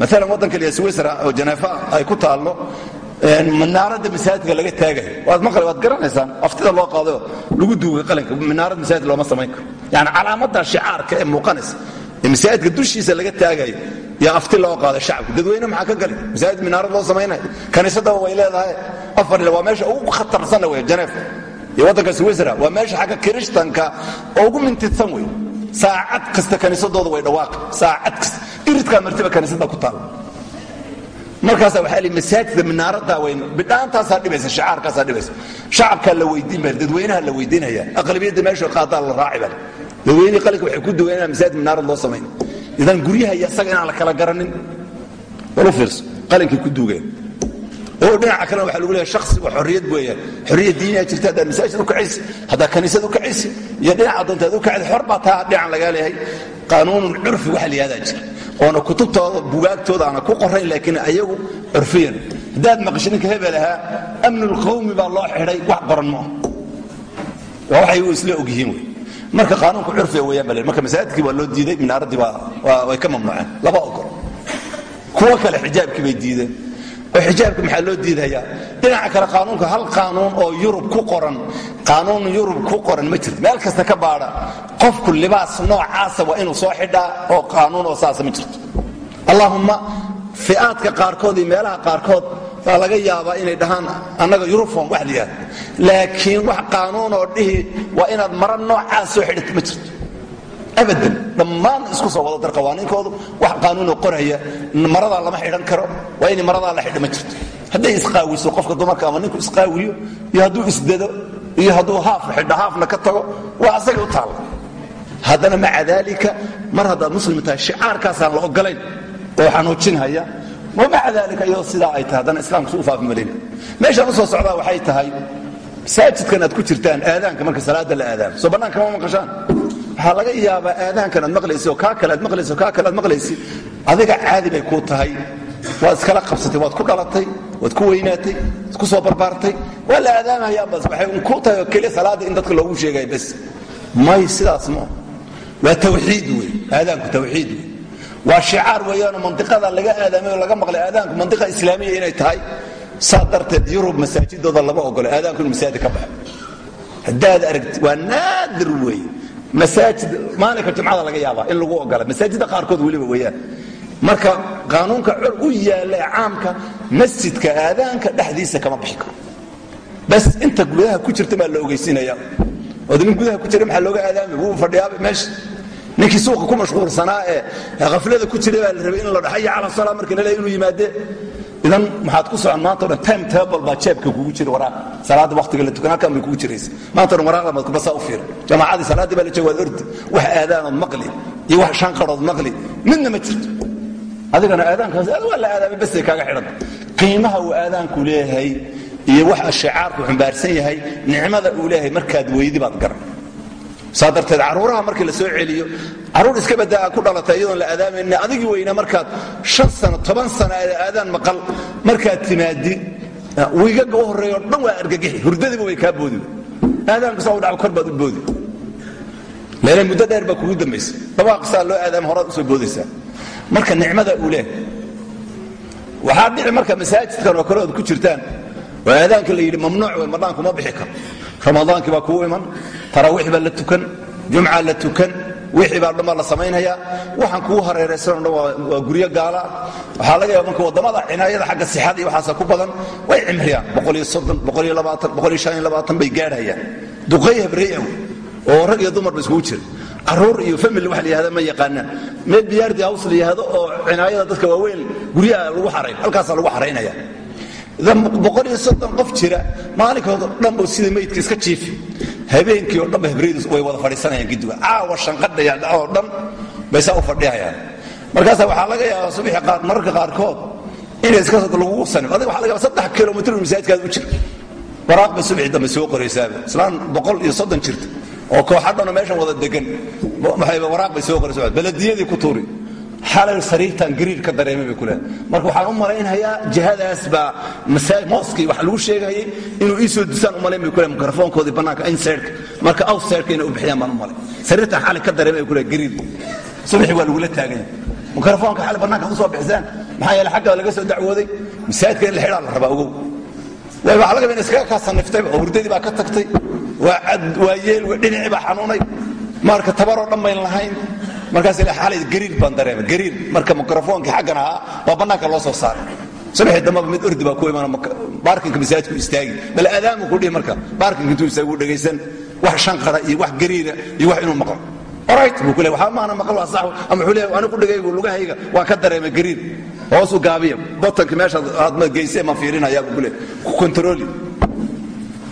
maalan waddanka swisra oo janeefa ay ku taallo minaaradda masaajidka laga taagayo. Waad maqli waad garanaysaan aftida loo qaadayo lagu duugay qalinka minaarad masaajid looma samayn karo. Yani calaamadda shicaarka ee muuqanaysa ee masaajidka dushiisa laga taagayo yaa afti loo qaaday shacabka. Dadweyne maxaa ka gali masaajid minaarad loo samaynayo kaniisadaba way leedahay. Afar waa meesha ugu khatarsanna wey janeef iyo waddanka swisra waa meesha xagga kirishtanka ugu mintidsan wey saacad kasta kaniisadooda way dhawaaqi saacad kasta iridkaa martiba kaniisada ku taal. Markaasa waxaa li masaajidka minaaradaa weyn bidhaantaasaa dhibaysa shicaarkaasaa dhibaysa. Shacabkaa la weydiin ba dadweynaha la weydiinaya aqlabiyadda meesha qaadaa la raaci ba dadweynihii qalinka waxay ku duween inaan masaajid minaarad loo samayn idan guryaha iyo isaga inaan la kala garanin. Walu fiirso qalinkay ku duugeen. Oo dhinaca kalena waxa lagu leeyahay shakhsi waa xorriyad weeyaan xorriyad diiniya jirta haddaad masaajid u kacaysi haddaad kaniisad u kacaysi iyo dhinaca doontaad u kacaysi xor baa taa dhinacan lagaa leeyahay. Qaanuunun curfi waxa la yihahdaa jira oona kutubtooda bugaagtooda ku qorayn laakiin ayagu curfiyan haddaad maqasho ninka hebel ahaa amnulqawmi baa loo xidhay wax qoran maaha waa waxay isla ogyihiin wey. Marka qaanuunka curfiga weeyaan baa marka masaajidkii waa loo diiday minaaraddii way ka mamnuuceen. Laba ogol kuwo kale xijaabkii bay diideen. Oo xijaabka maxaa loo diidayaa dhinaca kale qaanuunka hal qaanuun oo yurub ku qoran qaanuun yurub ku qoran ma jirto. Meel kasta ka baadha qofku libaas noocaasa waa inuu soo xidhaa oo qaanuun oo saasa ma jirto. Allahumma fi'aadka qaarkood iyo meelaha qaarkood baa laga yaabaa inay dhahaan annaga yurufom wax layihahda laakiin wax qaanuun oo dhihi waa inaad mara noocaas soo xidhata ma jirto. Abadan dhammaan isku soo wada dar qawaaniinkoodu wax qaanuunoo qoraya maradaa lama xidhan karo waa in maradaa la xidha ma jirto hadday isqaawiso qofka dumarka ama ninku isqaawiyo iyo hadduu isdado iyo hadduu haaf xidho haafna ka tago waa asagay u taalla haddana maca daalika mar haddaad muslim tahay shicaarkaasaan la ogolayn oo xanuujinhaya maca daalika iyadoo sidaa ay tahay haddana islaamku su u faafi malina meeshaan u soo socdaa waxay tahay masaajidkan aad ku jirtaan aadaanka marka salaada la aadaamo soo bannaanka ma maqashaan. Waxaa laga yaabaa aadaankan aad maqlaysi oo kaa kale aad maqlaysi oo kaa kale aad maqlaysi adiga caadi bay kuu tahay. Waad iskala qabsatay waad ku dhalatay waad ku weynaatay waad ku soo barbaartay. Waa la aadaamahayaa bas waxay kuu tahay oo keliya in dadka loogu sheegaya bas may sidaas ma waa tawxiid wey aadaanku tawxiid wey waa shicaar weeyaanoo mandiqada laga aadaamay laga maqlay. Aadaanku mandiqa islaamiya inay tahay saa yurub masaajidooda lama ogolo aadaanku inu masaajid ka baxo. Haddaad aragti waa naadir weeye masaajid maalinka jumcada laga yaabaa in lagu ogola masaajidda qaarkood weliba weeyaan. Marka qaanuunka cor u yaalla caamka masjidka aadaanka dhexdiisa kama bixi karo. Bas inta gudaha ku jirta baa la ogeysiinaya. Ood nin gudaha ku jira maxaa looga aadaamay wuu fadhiyaaba meesha. Ninkii suuqa ku mashquulsanaa ee haflada ku jiray baa la rabay in la dhaxaya cala salaa marka la leeyahay inuu yimaadee idan maxaad ku socon maanta o dhan time table baa jeebka kugu jira waraaq. Salaada waqtiga la tukan halkan bay kugu jiraysa. Maanta dhan waraaqda maad kubasaa u fiira jamaacadii salaaddii baa la jooga waad ordi wax aadaanood maqli iyo wax shanqarood maqli midna ma jirto adigana aadaankaas aad waa la aadaamay basay kaaga xidhan qiimaha uu aadaanku leeyahay iyo waxa shicaarku xumbaarsan yahay nicmada uu leeyahay markaad weydi baad garan. Saa darteed caruuraha markii la celiyo carruur iska badaa ku dhalatay iyadoon la aadaamayna adigii weyna markaad an sano toban sano aadaan maqal markaad timaadi wiigaga u horreeyo dhan waa argagixi hurdadiiba way kaa boodi. Aadaanku saa u dhaco kor baad u boodi. Meele muddo dheer baa kugu dambaysa dabaaqisaa loo aadaama horaad u soo boodaysaa marka nicmada uu leehay waxaa dhici marka masaajidkan oo kale ood ku jirtaan oo aadaanka la yidhi mamnuuc wey madhaanku ma bixi karo. Ramadaankii baa kuu iman taraawiix baa la tukan jumca la tukan wixii baa dhan baa la samaynhayaa waxaan kugu hareeraysanoo dhan waa guryo gaala. Waxaa laga yaaba marka waddamada cinaayada xagga sixada iyo waxaasa ku badan way cimriyaan. bay gaadhayaan. Duqay hebreeyaw oo rag iyo dumarba iskugu jira carruur iyo family wax la yihahda ma yaqaanaan meel biyaardi haws la yihahdo oo cinaayada dadka waaweyn guryaha lagu xarayn halkaasaa lagu xaraynaya. Qof jira maalinkooda dhanba sida meydka iska jiifi habeenkii oo dhanba hebreedu way wada fadhiisanayaan gidiga caawa shanqadhaya oo dhan bay saa u fadhiyayaan markaasa waxaa laga yaabaa subixi qaar mararka qaarkood inay iska lagugu sanim adiga waxa laga yaaba saddex kilomitr masaajidkaada u jira. Waraaq subixi dambe soo qoraysaaba islaan boqol iyo soddon jirta oo kooxadhanoo meeshan wada degan waraaq bay soo qoraysa baladiyadii ku tuuri. Xalay sariirtan gariir ka dareemay bay ku leedahay. Marka waxaan u malaynhayaa jihadaas baa mooskii wax lagu sheegayay inuu ii soo dusaan u malayn bay ku leedahay. Mikrofoonkoodii bannaanka insertka marka outsertka inay u bixiyaan baan u malay sariirtan xalay ka dareemay bay ku leedahay gariir subaxi waa lagula taaganya mikrofoonka xalay bannaanka u soo bixisaan maxaa yeele xagga laga soo dacwooday. Masaajidka in la xidhaa la rabaa ogow waay waxa laga in iskaga kaa saniftayba oo hurdadii baa ka tagtay. Waa yeel dhinacii baa xanuunay. Marka tabaroo dhan bayn lahayn. Markaas xalay gariir baan dareemay gariir. Marka mikrofoonkii xaggan waa bannaanka loo soo saaray. Subaxii dambaba mid ordi baa ku iman baarkinka masaajidku istaagi bal aadaamu ku dhihi marka baarkinka intuu istaagu dhegaysan wax shanqara iyo wax gariira iyo wax inuu maqlo. Orit buu ku le waxba maana maqal waa sax ama wuxuu leeyahay anigu dhegaygu lugahayga waa ka dareemay gariir hoosu gaabiya botanka meesha aad ma geysay ma fiirinaya buu ku le ku kontrooli.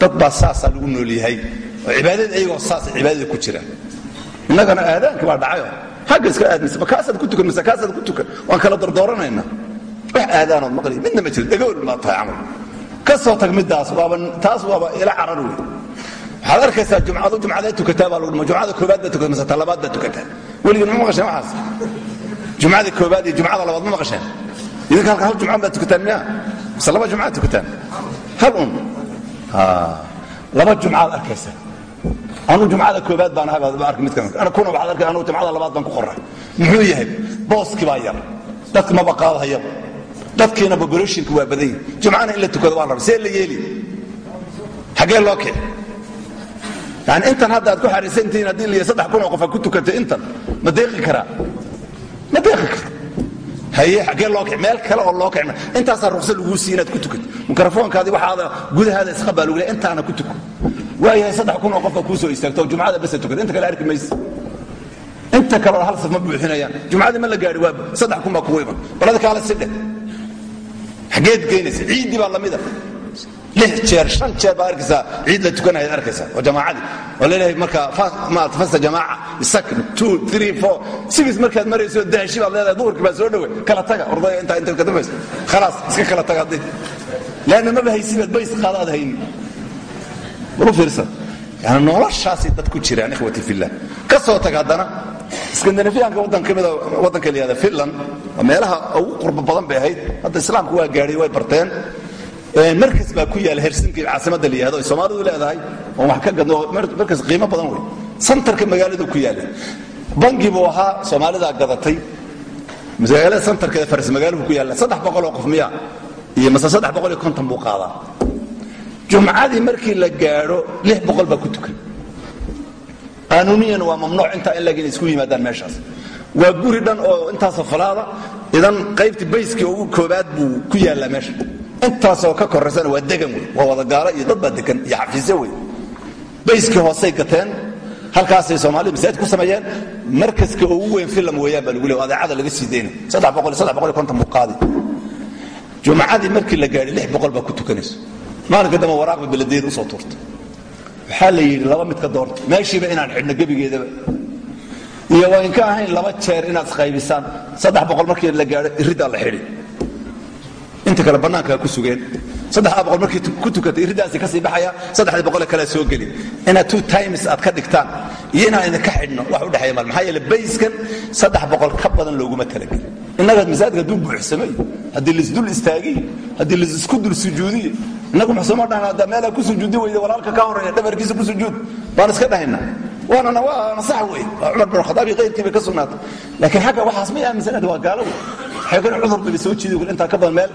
Dad baa saasaa lagu nool yahay. Oo cibaadada saas cibaadada ku jira. Innagana aadaanka baa dhacayo xagga iska aadmaysa. Ma kaasaad ku tukan mise kaasaad ku tukan? Waan kala dordooranayna. Wax aadaanood maqli midna ma jiro dhagool maa tahay camal. Ka soo tag middaas waaba taas waaba ila carar wey waxaad arkaysaa jumcadu jumcadaad tukataa baa lagu dhima jumcada koobaad baa tukata mise talabaad baa tukataa weligin ma maqasheen waxaas jumcada koobaad iyo jumcada labaad ma maqasheen idinka halka hal jumca baad tukataan miya mise laba jumcaad tukataan hal un laba jumcaad arkaysaa anuu jumcada koobaad baan ahay ark midka kuna waxaad arkay anuu jumcada labaad baan ku qoray muxuu yahay booskii baa yar dadka maba qaadahayaba dadkiina populationka waa badan yahi jumcana in la tukado waa la raba see la yeeli xaggee loo kici yani intan hadda aad ku xariisantihiin haddii la saddex kun oo qofa ku tukatay intan ma deeqi karaa ma deeqi karo haye xaggee loo kici meel kale oo loo intaasaa ruqsa laguu siiy inaad ku tukato mikrofoonkaadi waxaada gudahaada isqabaa lagu leey intaana ku tuko waayahay saddex kun oo qofka kuu soo istaagto oo jumcada basa tukata inta kale arki mayse inta kaleo hal saf ma buuxinayaan. Jumcadii ma la gaari waa saddex kun baa kugu iman. Balada kaale sidhe. Xageed geynaysa ciiddii baa lamida jeer shan jeer baa arkaysaa ciid la tukanayaad arkaysaa oo jamaacadii oo la leeyahay marka fasta jamaaca isakn two three four six markaad marayso daashi baad leedahay duhurkii baa soo dhowey kala taga ordaya intaa inta ka dambaysa. Khalaas iska kala taga haddii. Leanna maba haysibaad bays qaadaad hayni bal fiirsan. Yani noloshaasay dad ku jiraan ikhwati fillah. Ka soo tag haddana skandinafiyaanka waddan ka mida waddanka la finland meelaha ugu qurbo badan bay ahayd. Hadda islaamku waa gaadhay way barteen markas baa ku yaalla helsinki caasimadda la yihahdo soomaalidu leedahay oo wax ka gadno markas qiimo badan wey. Santarka magaaladu ku yaalla bangi buu ahaa soomaalidaa gadatay. Magaalada santarkeeda faris magaaluhu ku yaalla saddex oo qof miya iyo mase saddex boqol iyo buu qaadaa. Jumcadii markii la gaadho lix baa ku tukan. Qaanuuniyan waa mamnuuc intaa in lagin isku yimaadaan meeshaas. Waa guri dhan oo intaasoo falaada idan qaybtii bayskii ugu koobaad buu ku yaallaa meesha intaasoo ka koraysana waa degan wey waa wadagaalo iyo dad degan iyo xafiisyo wey bayskii hoosay gateen halkaasay soomaalida masaajid ku sameeyeen markaska ugu weyn filam weeyaan baa lagu leey adeecada laga sii deyna buu qaadi jumcadii markii la gaadhay lix boqol baa ku tukanayso. Maalinka dambe waraaqba beladiyada u soo tuurta waxaa la yidhi laba mid ka doorta meeshiiba inaan xidhno gebigeedaba. Iyo waa inka ahayn laba jeer inaad isqaybisaan saddex boqol markii la gaadho iriddaa la xidhi inta kale bannaankaa ku sugeen. Boqol markii ku tukatay iriddaasi ka sii baxaya boqole kalea soo geli inaad two times aad ka dhigtaan iyo inaan idinka xidhno wax u dhexeeya mal maxaa yeele bayskan saddex boqol ka badan looguma talagelin. Innaga masaajidka hadduu buuxsamay haddii laisdul istaagiy haddii la isku dul sujuudiy innagu muxsuma dhahna haddaa meelaa ku sujuudi weyda walaalka ka horreeya dhabarkiisa ku sujuud baan iska dhahayna. Waanana waana sax wey waa cumar bin khadaab iyo ka sugnaatay. Laakiin xagga waxaas may aaminsanad waa gaalo wey waxay kan cudur bay soo jiidi intaa ka badan meel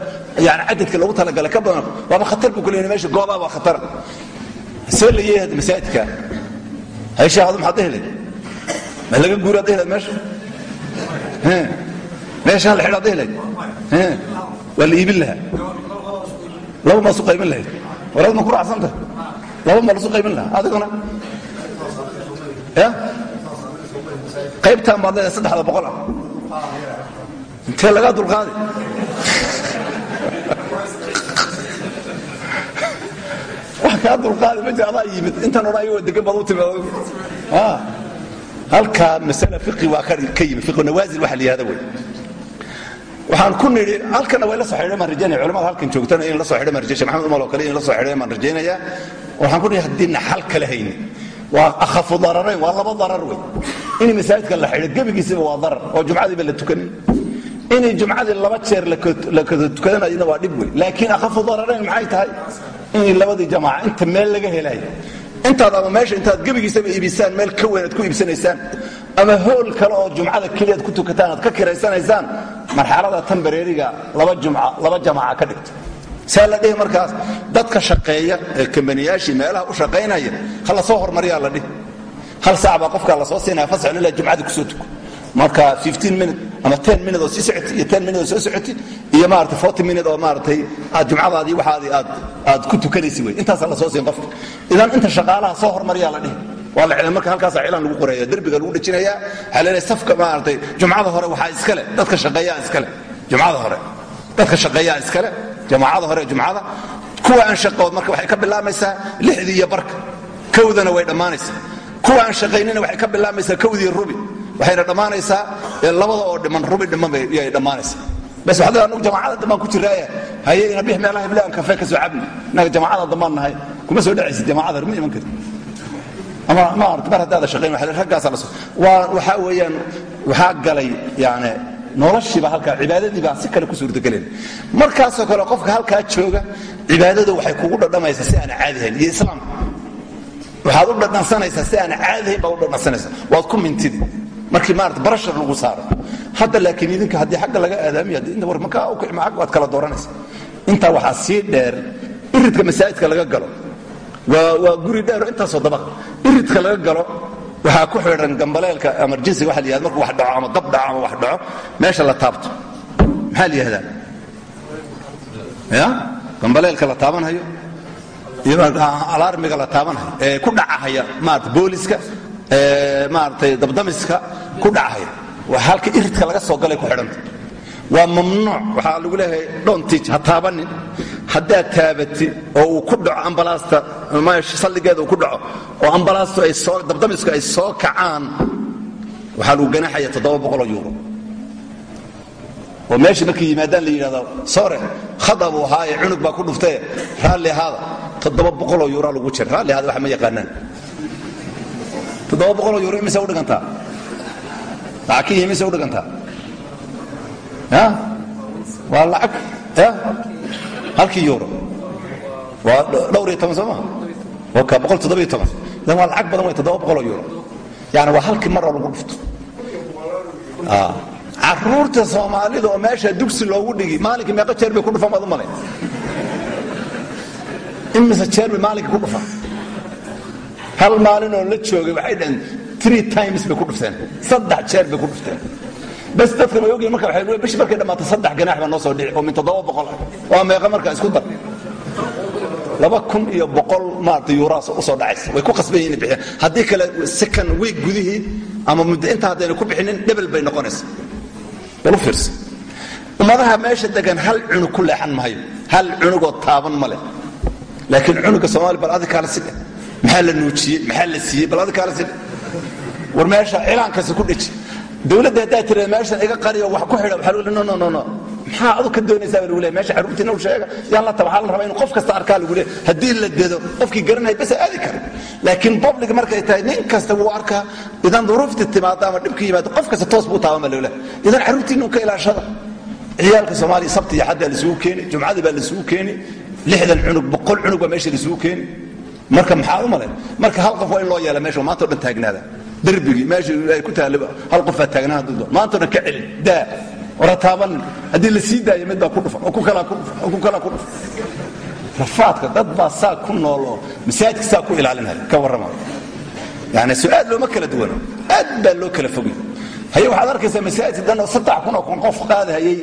yani cadadka loogu talagalay ka badan waaba khatar buu ku leeyahay meesha goobaa waa khatar. See la yeeyahay masaajidka hay sheekh adu maxaad dhehelay ma laga guuraad dhehelay meesha? Meeshaan la xidhaad dhehelay waa la iibin lahaa. Laba maasu qaybin lahayd. Waraad ma ku raacsanta laba ma lasu qaybin lahaa. Adiguna? Ya qaybtaan baad leedahay saddexda boqol ah intee lagaa dulqaadi wax kaa ma jir yimid intan odhan ayagoo degan baad u timid halkaa masale fiqi waa ka yimid fiqu nawaasil waxa la yihahda waxaan ku nidhi halkana way la soo xidhay maan rajaynaya culamada halkan joogtana in la soo xidhay maan rajay maxamed umal oo kale in la soo xidhay maan rajaynayaa waxaan ku nidhi haddiina xal kale haynin waa akhafu dararayn waa laba darar wey in masaajidka la xidho gebigiisiba waa darar. Oo jumcadiiba la tukanin inay jumcadii laba jeer la tukadanayna waa dhib wey laakiin akhafu dararayn maxay tahay? In labadii jamaaca inta meel laga helayo. Intaad ama meesha intaad gebigiisaba iibisaan meel ka weyn aad ku iibsanaysaan ama hool kale oo jumcada keliyaad ku tukataan aad ka kiraysanaysaan marxalada tan bareeriga laba laba jamaca ka dhigto. Saa la dhihi markaas dadka shaqeeya ee kambaniyaashii meelaha u shaqaynaya ha la soo hormariyaa la dhihi. Hal saac baa qofkaa la soo siinaya fasax ilaa jumcada ku soo tuko. Marka minute ama minute oo sii socoti iyo minute oo soo socoti iyo maarata minute oo maaratay aad jumcadaadii waxaadii aad aad ku tukanaysi wey intaasaa la soo siin qofka. Idan inta shaqaalaha soo hormariyaa la dhihi. Waa la marka halkaasaa cilaan lagu qoraya derbiga lagu dhejinayaa waxaa safka maaratay jumcada hore waxaa iskale dadka shaqeeyaa iskale jumcada hore. Dadka shaqeeyaa iskale jamaacada hore jumcada. Kuwa aan shaqood marka waxay ka bilaamaysaa lixdii iyo barka. Kowdana way dhammaanaysaa. Kuwa aan shaqaynina waxay ka bilaamaysaa kowdii rubi waxayna dhammaanaysaa labada oo dhiman rubi dhiman yay dhammaanaysaa. Bas waxaa anagu jamaacada dambaan ku jiraaya haye ina meelaha ibla aan ka soo cabni innaga jamaacada dambaan nahay. Kuma soo dhacaysid jamaacada ma iman karti ama maarata mar haddaada shaqayn raggaasaa laso waa waxaa weeyaan waxaa galay yani noloshiiba halkaa cibaadadiibaa si kale ku suurtageleen markaasoo kale qofka halkaa jooga cibaadadu waxay kugu dhadhamaysaa si aan caadihayn iyo islaamka waxaad u dhadhansanaysaa si aan caadihayn baad u dhadhansanaysaa. Waad ku mintidi markii maarata barashar lagu saaro. Hadda laakiin idinka haddii xagga laga aadaamiyo inta war makaa u kicma xag waad kala dooranaysa intaa waxaa sii dheer iridka masaajidka laga galo. Waa guri dheero intaasoo dabaqa iridka laga galo waxaa ku xidhan gambaleelka emergensiga waxa la markuu wax dhaco ama dab dhaco ama wax dhaco meesha la taabto. Maxaa la yihahdaa ya gambaleelka la taabanhayo? Iyo alaarmiga la taabanhayo. Ee ku dhacahaya maarata booliska maaratay dabdamiska ku dhacahaya waa halka iridka laga soo galay ku xidhanta. Waa mamnuuc waxaa lagu leeyahay dhoontij ha taabanin. Haddaad taabati oo uu ku dhaco ambalaasta salligeeda uu ku dhaco oo ambalaastu ay soo dabdamisku ay soo kacaan waxaa lagu ganaxaya boqoloo yuuro. Oo meesha markay yimaadaan la yidhahdo sore khada buu ahaaye cunug baa ku dhuftee raalli ahaada boqoloo yuuraa lagu jira raalli ahaada waxa ma yaqaanaan boqoloo yuuro imise u dhigantaa lacag ka imise u dhigantaa waa lacag halkii yuuro waa dhowr iyo toban soo maa waka boqol toddoba iyo toban. Idan waa lacag badan way toddoba boqoloo yuuro yani waa halkii maroo lagu dhufto. Caruurta soomaalida oo meesha dugsi loogu dhigi maalinkii meeqo jeer bay ku dhufan baad u malay. Imise jeer bay maalinkii ku dhufan hal maalinoo la joogay waxay dhaheen three times bay ku dhufteen. Saddex jeer bay ku dhufteen. Bas dadka may ogyihiin marka waxay bishi markay dhammaato saddex ganaax baa noo soo dhici oo min toddoba boqol ah. Waa meeqa marka isku dar. Laba kun iyo boqol maarata yuuraas u soo dhacaysa. Way ku qasban yihiin bixiyaan. Haddii kale second week gudihii ama muddo intaa haddayna ku bixinin dhebel bay noqonaysa. Bal u fiirsa. Ummadaha meesha degan hal cunug ku leexan mahayo. Hal cunugoo taaban ma leh. Laakiin cunuga soomaaliya bal adi kaala sidhe maxaa la nuujiyey maxaa la siiyey? Bal adi kaala sidhe war meesha cilaankaasi ku dheji dowladda haddaa tira meeshan iga qariyo wax ku xidha waxaa lagu no no no maxaa adu ka doonaysaa baa leeyahay meesha xaruurtiina u sheega. Yaan la taba la rabaa in qof kasta arkaa lagu leeyahay haddii la dedo qofkii garanaya bas aadi kara laakiin public markay tahay nin kasta wuu arkaa idan duruufti timaado ama dhibka yimaado qof kasta toos buu taaban baa lagu idan xaruurtiina un ka ilaashada ciyaalka soomaaliya sabti iyo xaddaa laisugu keeni jumcadii baa laisugu keeni lixdan cunug boqol cunug baa meesha laisugu keeni marka maxaa u malayn? Marka hal qof waa in loo yeela meesha maanta o dhan taagnaada. Darbigii meesha ay ku taallaba hal qofaa taagnaa hadduu doon maanta o dhan ka celin daa. Ora taabanin haddii la sii daayo mid baa ku dhufan oo ku kalaa ku dhufan oo ku kalaa ku dhufan. Rafaadka dad baa saa ku nool oo masaajidka saa ku ilaalinaya ka warrama. Yani su'aal looma kala duwano aad baa loo kala fogay haye waxaad arkaysaa masaajid dhan oo saddex kun oo kun qof qaadahayey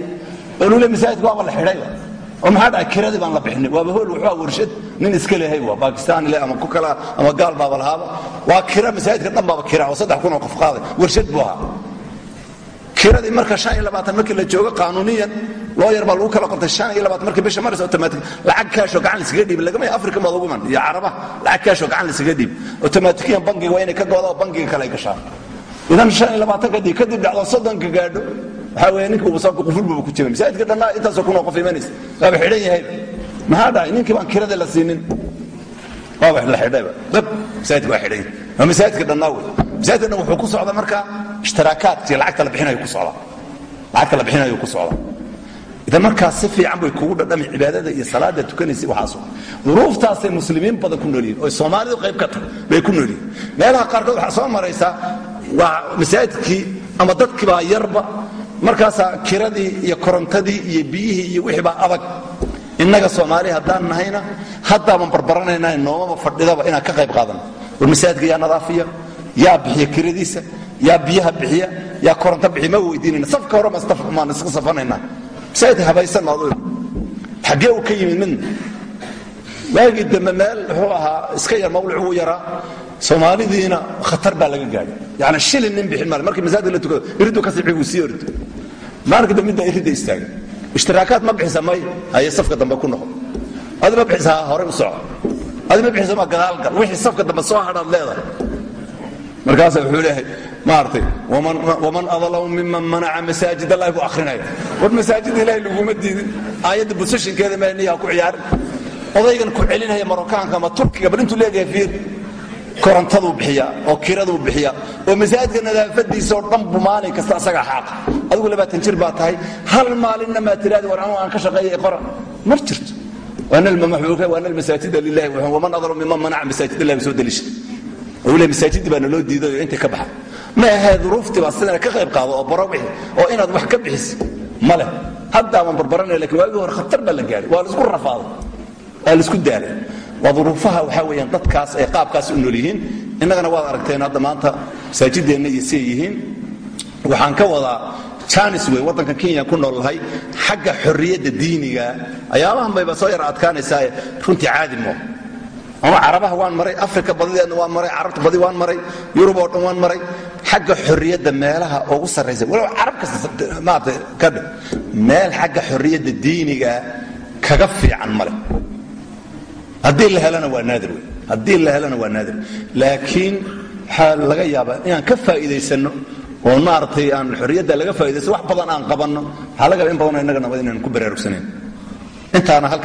oo lule masaajidka waaba la xidhayba oo maxaa dhacay kiradii baan la bixinin waaba hool ah warshad. Nin iska lehay waa bakistaani leh ama ku kala ama gaal baaba lahaaba. Waa kira masaajidka dhan baaba kira oo saddex kun oo qof qaaday. Warshad buu ahaa. Kiradii marka han iyo labaatan markii la joogo qaanuuniyan loo baa lagu kala qortay han iyo labaatan markii bisha maris automatic lacag kaashoo gacan laiskaga dhiibi lagama afrika baad ugu man iyo caraba. Lacag kaashoo gacan laiskaga dhiibi automatikiyan bangiga waa inay ka gooda oo bangiga kale ay gashaan idan han iyo labaatanka dii kadib dhacdo soddonka gaadho ubasaabka qufulbaba ku jira masaajidka dhannaa intaasoo kunoo qof imanaysa waaba xidhan yahayba maxaa dhacay ninkii baan kiradii la siinin. Waaba la xidhayba dab masaajidka waa xidhan waa masaajidka dhannaa wey. Masaajidka dhan wuxuu ku socda markaa ishtiraakaadkii lacagta la bixinayo ku socda lacagta la bixinayo ku socda idan markaas si fiican bay kugu dhadhami cibaadada iyo salaada tukanaysa waxaaso. Duruuftaasay muslimiin badan ku noolyihin oo soomaalidu qayb ka tahay bay ku noolyihin meelaha qaarkood waxaa soo maraysaa waa masaajidkii ama dadkii baa yarba markaasaa kiradii iyo korontadii iyo biyihii iyo wixii baa adag. Innaga soomaali haddaan nahayna haddaaban barbaranayna noomaba fadhidaba inaan ka qayb qaadano war masaajidka yaa nadaafiya yaa bixiya kiradiisa yaa biyaha bixiya yaa koronto bixiya ma weydiinayna. Safka hore maan iska safanaynaa. Masaajidka habaysan maad xaggee uu ka yimid midna waagii dambe meel wuxuu ahaa iska yar mawlic uu yaraa. Soomaalidiina khatar baa laga gaadhay. Yani shilin nin bixin maale markii masaajidka la tukado iriddu ka sibci buu sii maalinka dambe middaa iridda istaagay ishtiraakaad ma bixisa may haye safka dambe ku noqo adi ma bixisa horey u soco. Adi ma bixisa ma gadaal gal wixii safka dambe soo hadhaad leedahay. Markaasa wuxuu leeyahay maaragtay waman adlamu miman manaca masaajid allahi buu akhrinaya. War masaajidda ilahay laguma diidin. Aayadda busashinkeeda meniyaa ku ciyaarin. Odaygan ku celinaya marokaanka ama turkiga bal intuu leegahay fiir korontaduu bixiyaa oo kiraduu bixiyaa oo masaajidka nadaafadiisa oo dhan bu maalin kasta asagaa xaaqa. Adigu labaatan jir baa tahay hal maalinna maa tiraadi war aan ka shaqeeya qora mar jirto. Waana almasaajida lilahi waman adlamu miman manaca masaajid illahi soo delisha oo le masaajidii baa naloo diidayo intii ka baxa ma ahee duruuftii baa sidana ka qayb qaado oo baro wixi oo inaad wax ka bixis ma leh. Haddaaban barbaranaya laakiin waagii hore khatar baa la gaadhay waa la isku rafaaday. Waa waa duruufaha waxaa dadkaas ay qaabkaas u nool yihiin innagana waad aragteen hadda maanta masaajideenna iyo siay yihiin. Waxaan ka wadaa janis wey waddanka kenya ku noolnahay. Xagga xorriyadda diiniga ayaabahan bayba soo yar adkaanaysaa runtii caadi moo ama carabaha waan maray afrika badideedna waan maray carabta badi waan maray yurub oo dhan waan maray. Xagga xorriyadda meelaha ugu sarraysa. Walow carab kasta ka meel xagga xorriyadda diiniga kaga fiican male haddii la helana waa naadir wey haddii la helana waa naadir. Laakiin waxaa laga yaabaa inaan ka faa'iidaysanno oo maaragtay aan xorriyadda laga faa'iidaysan wax badan aan qabanno waxaa laga yaba in badanoo innaga nabad inaan ku baraarugsanayn. Intaana halkaa